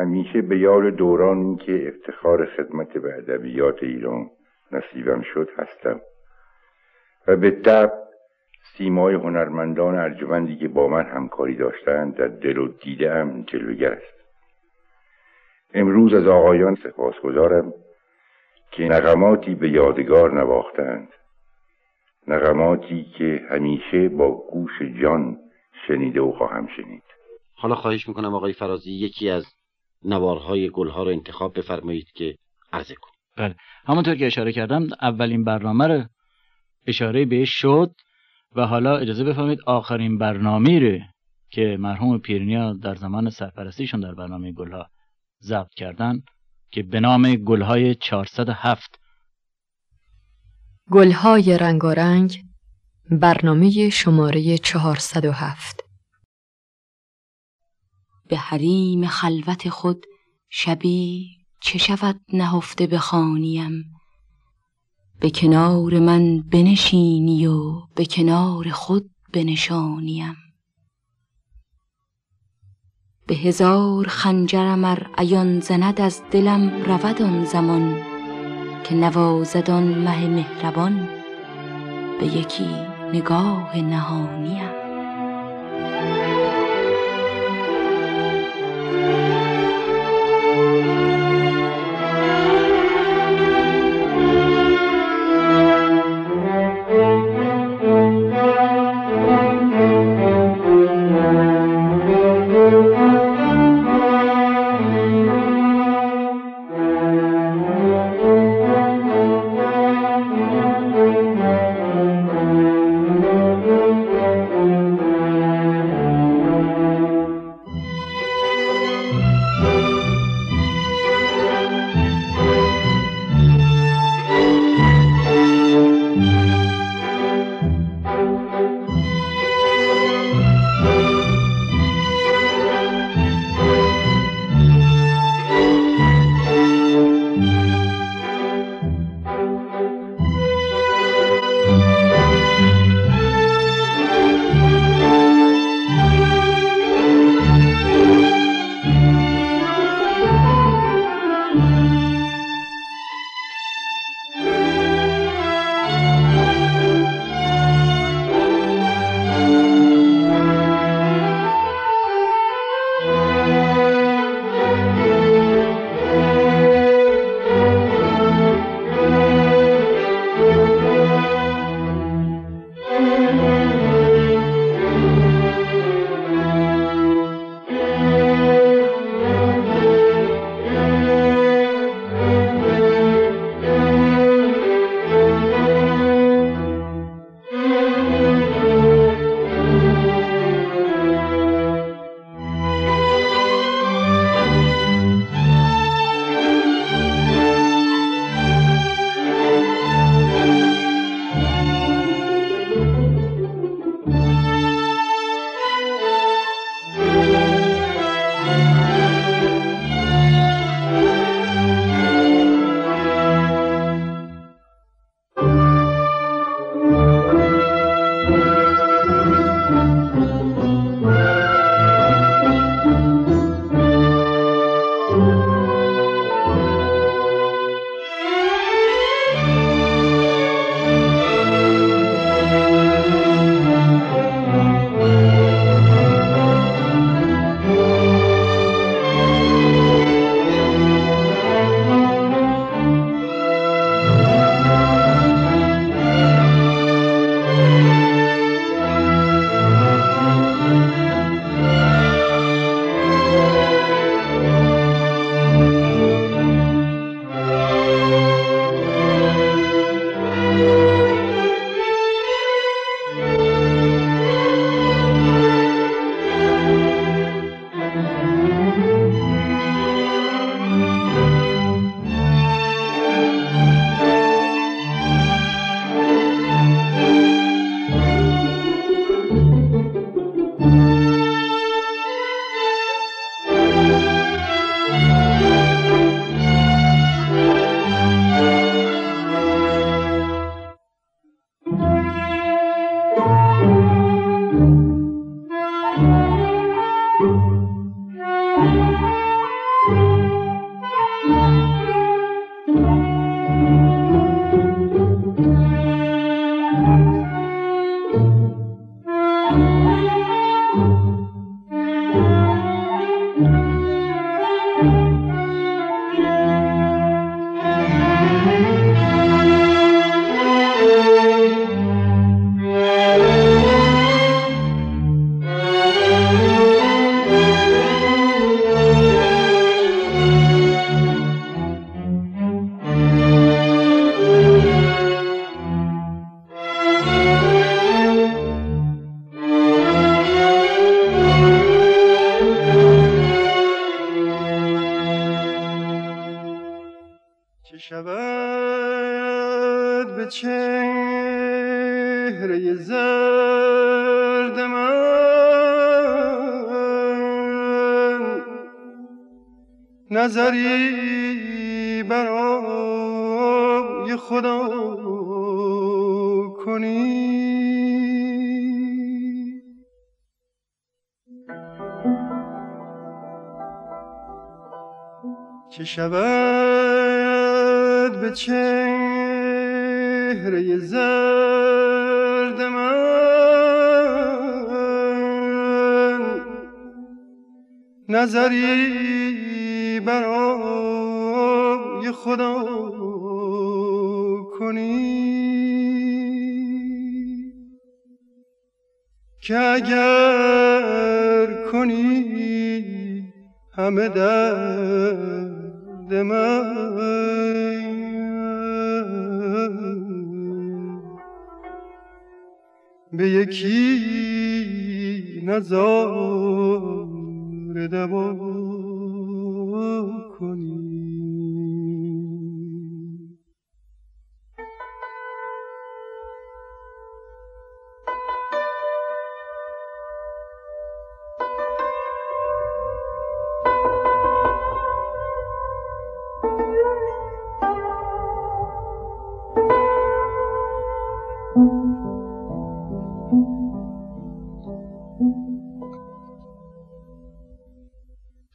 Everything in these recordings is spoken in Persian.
همیشه به یاد دورانی که افتخار خدمت به ادبیات ایران نصیبم شد هستم. و به طب سیمای هنرمندان ارجمندی که با من همکاری داشتند در دل و دیده هم جلوگر است. امروز از آقایان سپاسگزارم که نغماتی به یادگار نواختند. نغماتی که همیشه با گوش جان شنیده و خواهم شنید. حالا خواهش می‌کنم آقای فرازی یکی از نوارهای گلها رو انتخاب بفرمایید که عرضه کن بله. همونطور که اشاره کردم اولین برنامه رو اشاره بهش شد و حالا اجازه بفرمایید آخرین برنامه رو که مرحوم پیرنیا در زمان سرپرستیشون در برنامه گلها ضبط کردن که به نام گلهای 407 گلهای رنگارنگ برنامه شماره 407 به حریم خلوت خود شبی چه شود نهفته بخانیم به کنار من بنشینی و به کنار خود بنشانیم. به هزار خنجرم ار عیان زند از دلم رود آن زمان که نوازدان مه مهربان به یکی نگاه نهانیم. نظری برای خدا کنی. که شود به چهره زرد من؟ نظری برای خدا کنی. که اگر کنی همه در من. به یکی نظار دوا کنی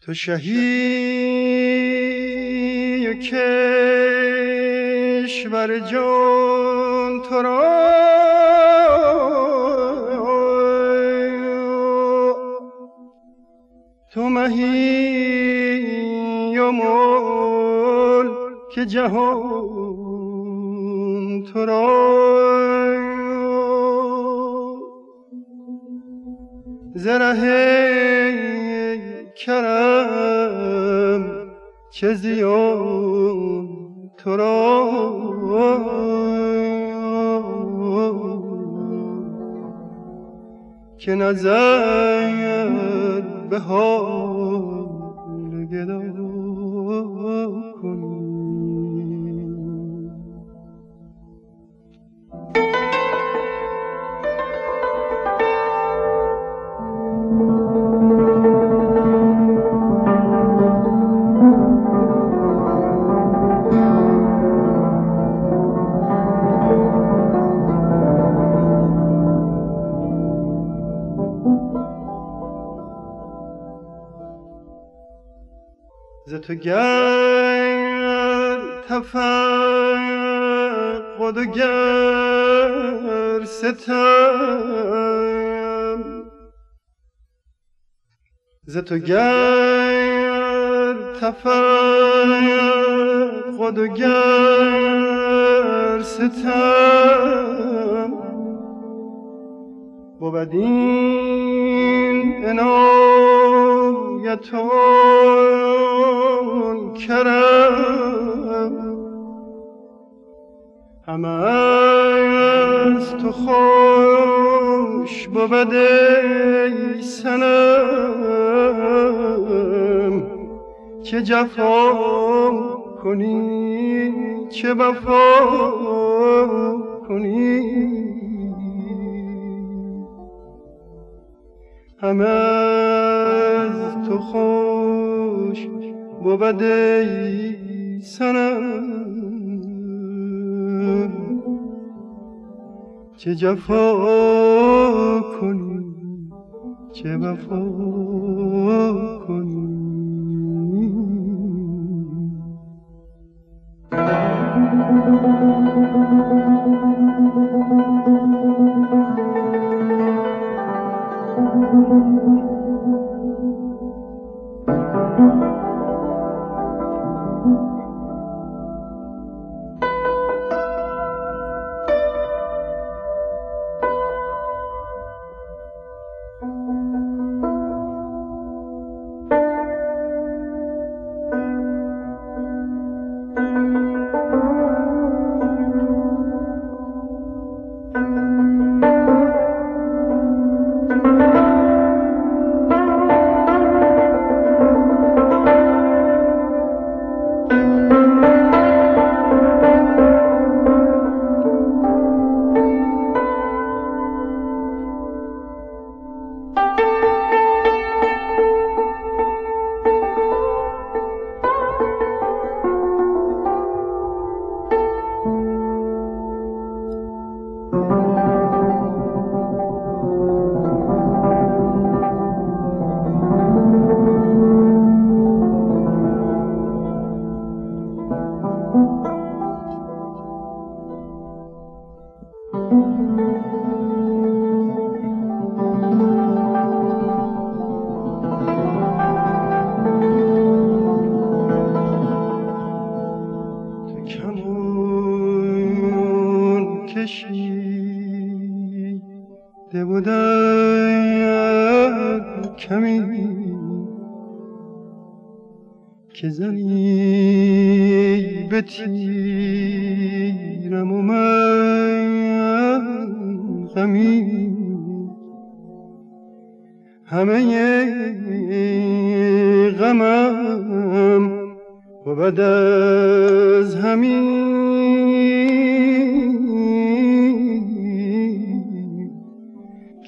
تو شهی و کشور جان تو را. تو مهی و مول که جهان تو را. زره کرم چه زیان تو را که نظر به تو گر تفقد و گر ستم. ز تو گر تفقد و گر ستم. بود این عنایتون کرم. همه از تو خوش بود ای سنم چه جفا کنی چه وفا کنی. همه تو خوش بود ای سنم چه جفا کنی چه وفا کنی Thank you. Thank you.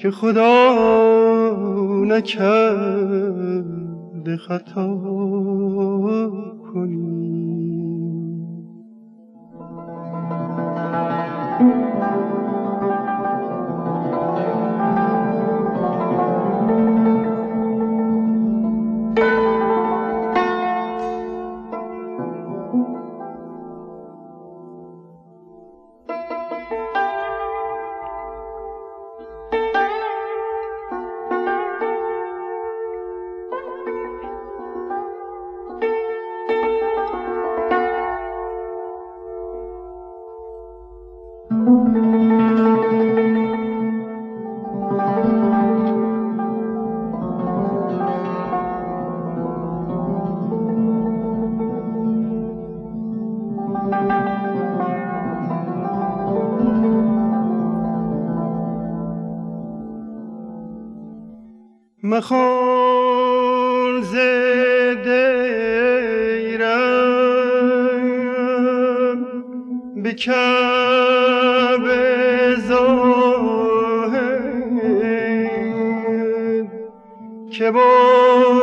که خدا نکرده خطا کنی. مخون زدیرم به کب زاهد که برده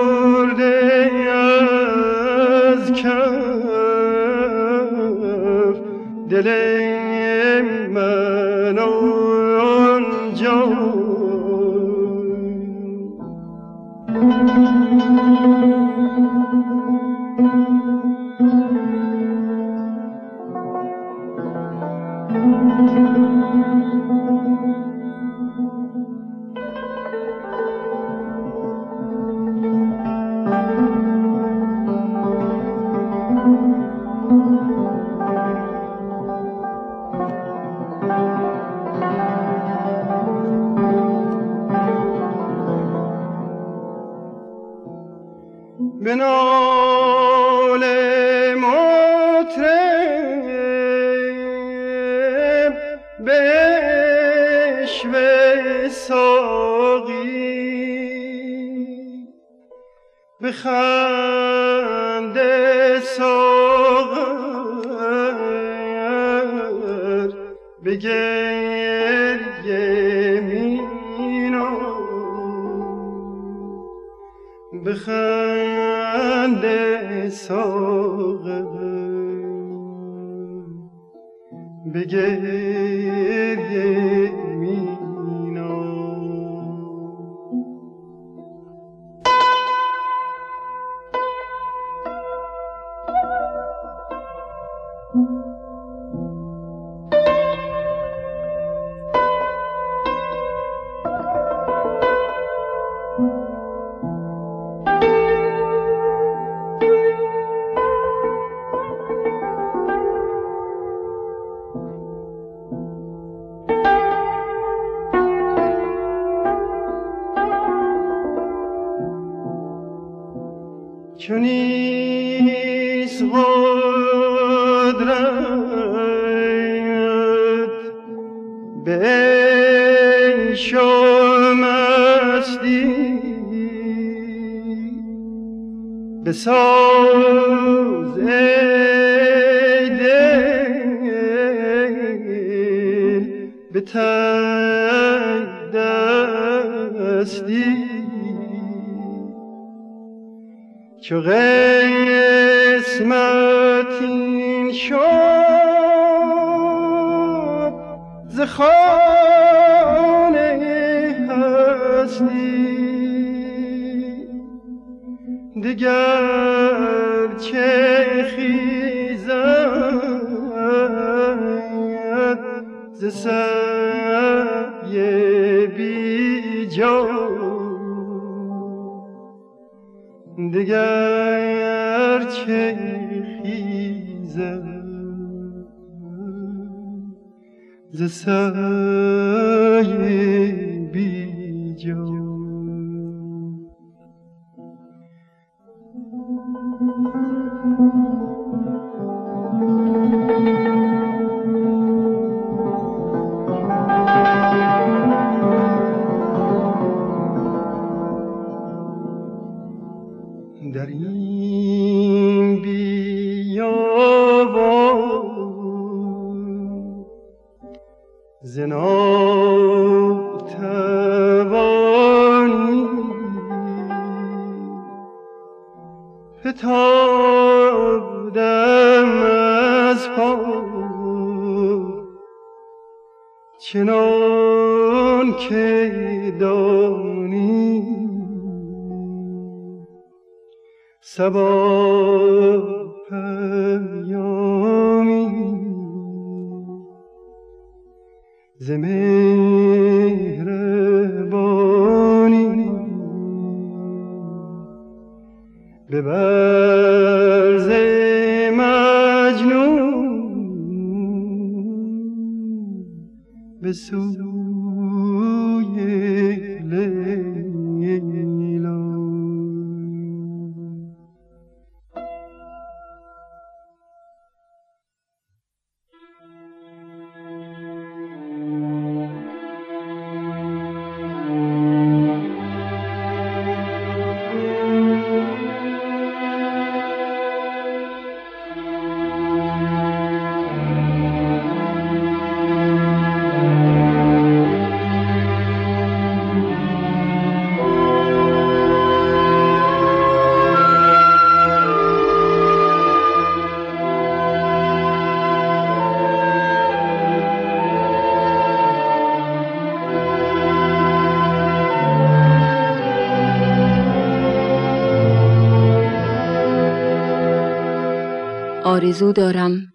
دستی. چو قسمت این شد ز خانه هستی. دگر چه خیزد ز سعی جا دگر چه خیزد ز سعی ببر آرزو دارم.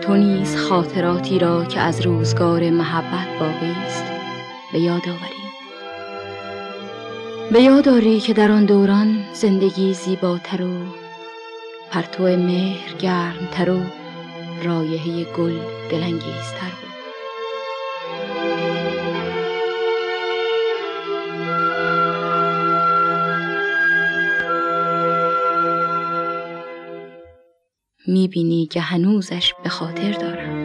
تو نیز خاطراتی را که از روزگار محبت باقی است به یاد آوری. به یاد آری که در آن دوران زندگی زیباتر و پرتو مهر گرمتر و رایحه گل دلانگیزتر بود. می‌بینی که هنوزش به خاطر دارم.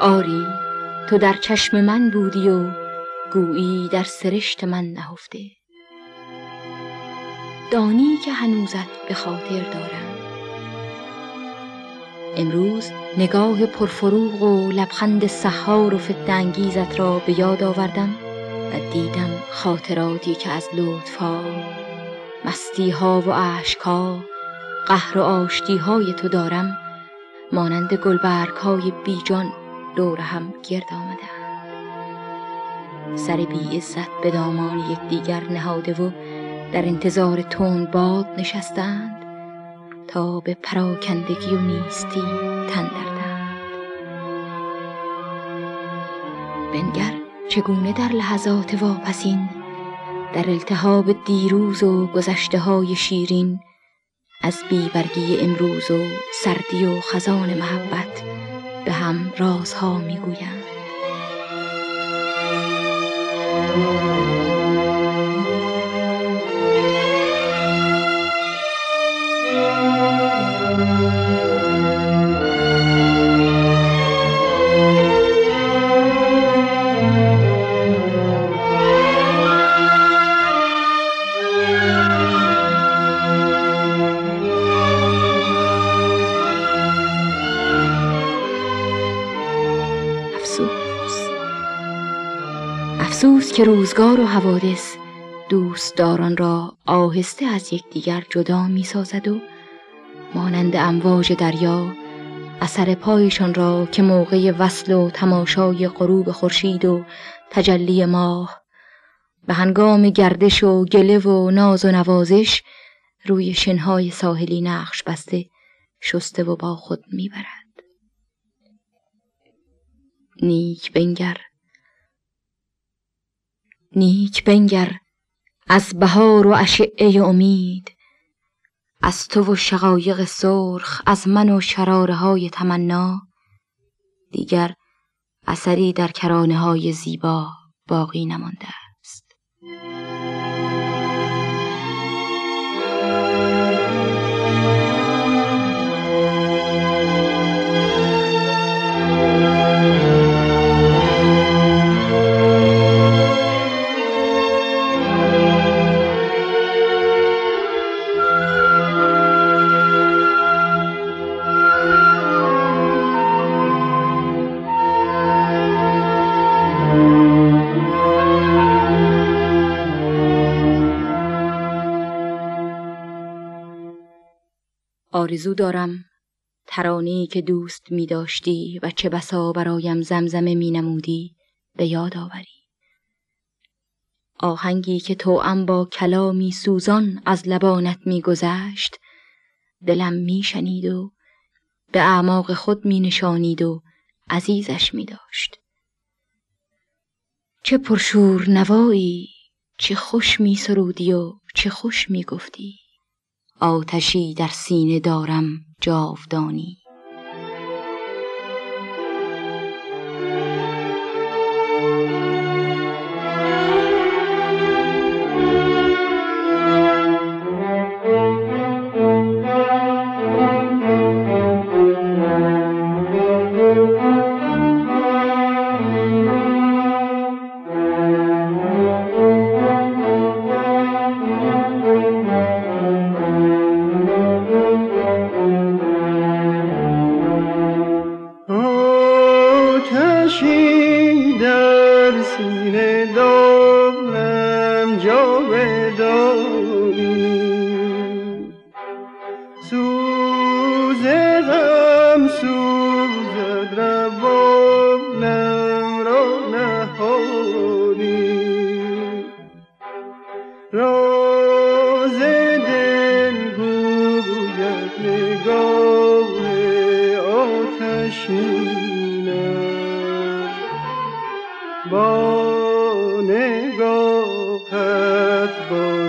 آری تو در چشم من بودی و گویی در سرشت من نهفته. دانی که هنوزت به خاطر دارم. امروز نگاه پرفروغ و لبخند سحار و فتنگیزت را به یاد آوردم و دیدم خاطراتی که از لطفها ها و عشقها قهر و آشتیهای تو دارم. مانند گلبرگ های بیجان دور هم گرد آمده سر بی عزت به دامان یکدیگر نهاده و در انتظار تون باد نشستند تا به پراکندگی و نیستی تن دردند. بنگر چگونه در لحظات واپسین در التهاب دیروز و گذشته های شیرین از بیبرگی امروز و سردی و خزان محبت به هم رازها می‌گویند. که روزگار و حوادث دوستداران را آهسته از یکدیگر جدا می سازد و مانند امواج دریا اثر پایشان را که موقع وصل و تماشای غروب خورشید و تجلی ماه به هنگام گردش و گله و ناز و نوازش روی شنهای ساحلی نقش بسته شسته و با خود می‌برد. نیک بنگر. نیک بنگر از بهار و اشعه امید از تو و شقایق سرخ از من و شراره های تمنا دیگر اثری در کرانه های زیبا باقی نمانده است. آرزو دارم. ترانه‌ای که دوست می داشتی و چه بسا برایم زمزمه می نمودی به یاد آوری. آهنگی که توأم با کلامی سوزان از لبانت می گذشت دلم می شنید و به اعماق خود می نشانید و عزیزش می داشت. چه پرشور نوایی چه خوش می سرودی و چه خوش می گفتی. آتشی در سینه دارم جاودانی.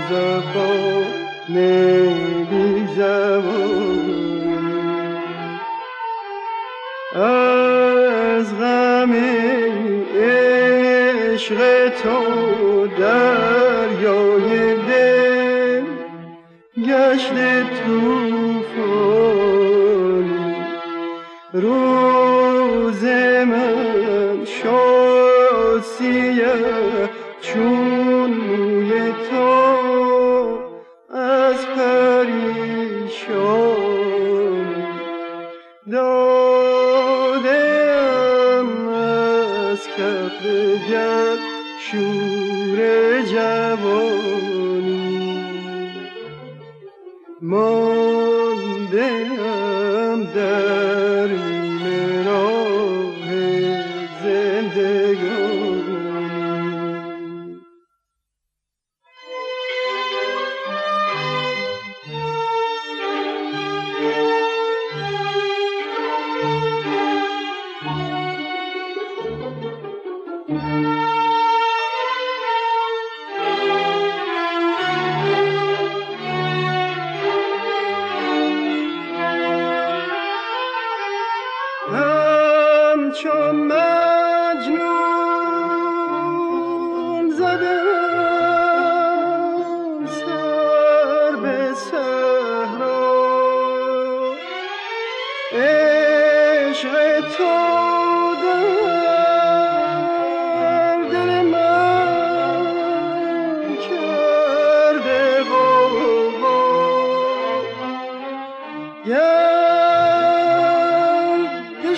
زبان بی از غم عشق تو دریای دل گشت توفانی روز من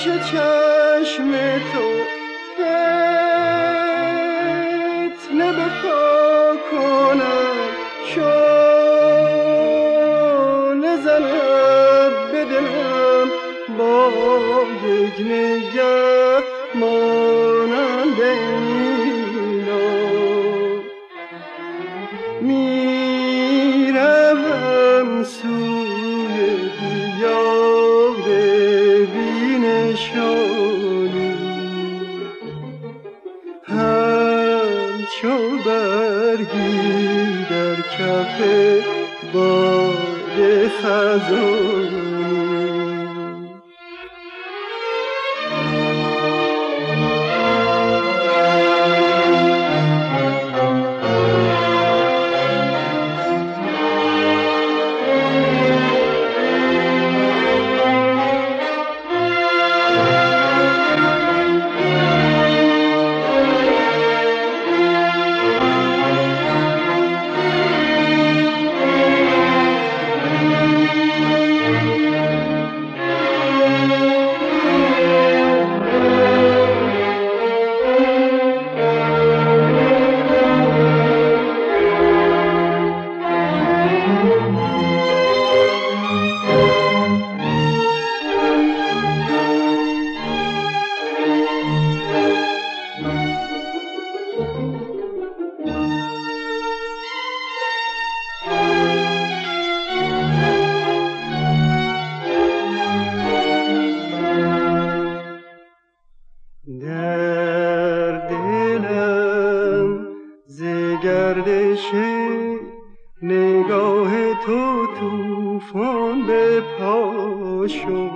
گردش باد بشه نگاه تو توفان به پاشو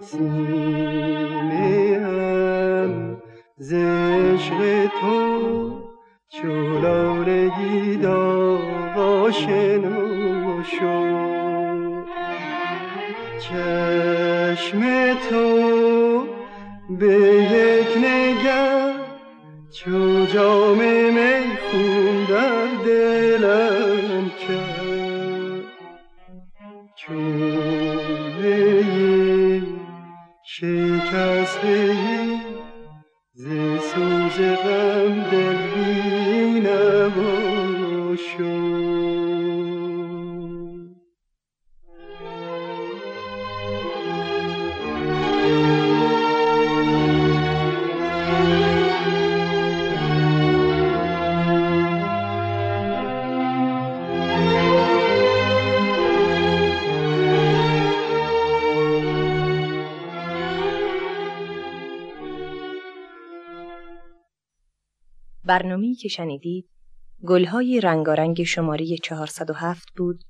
سینه هم زشق تو چولارگی داواشنو شو. چشم تو به یک نگه چو جام see برنامه‌ای که شنیدید گلهای رنگارنگ شماره 407 بود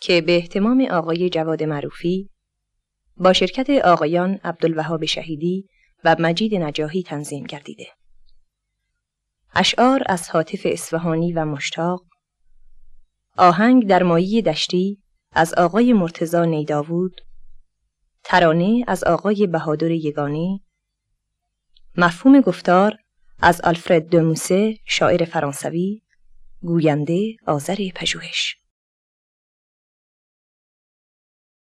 که به احتمام آقای جواد معروفی با شرکت آقایان عبدالوهاب شهیدی و مجید نجاهی تنظیم گردیده. اشعار از حاطف اصفهانی و مشتاق. آهنگ در مایی دشتی از آقای مرتزا نیداوود ترانه از آقای بهادر یگانی مفهوم گفتار از آلفرد دوموسه شاعر فرانسوی گوینده آذر پژوهش.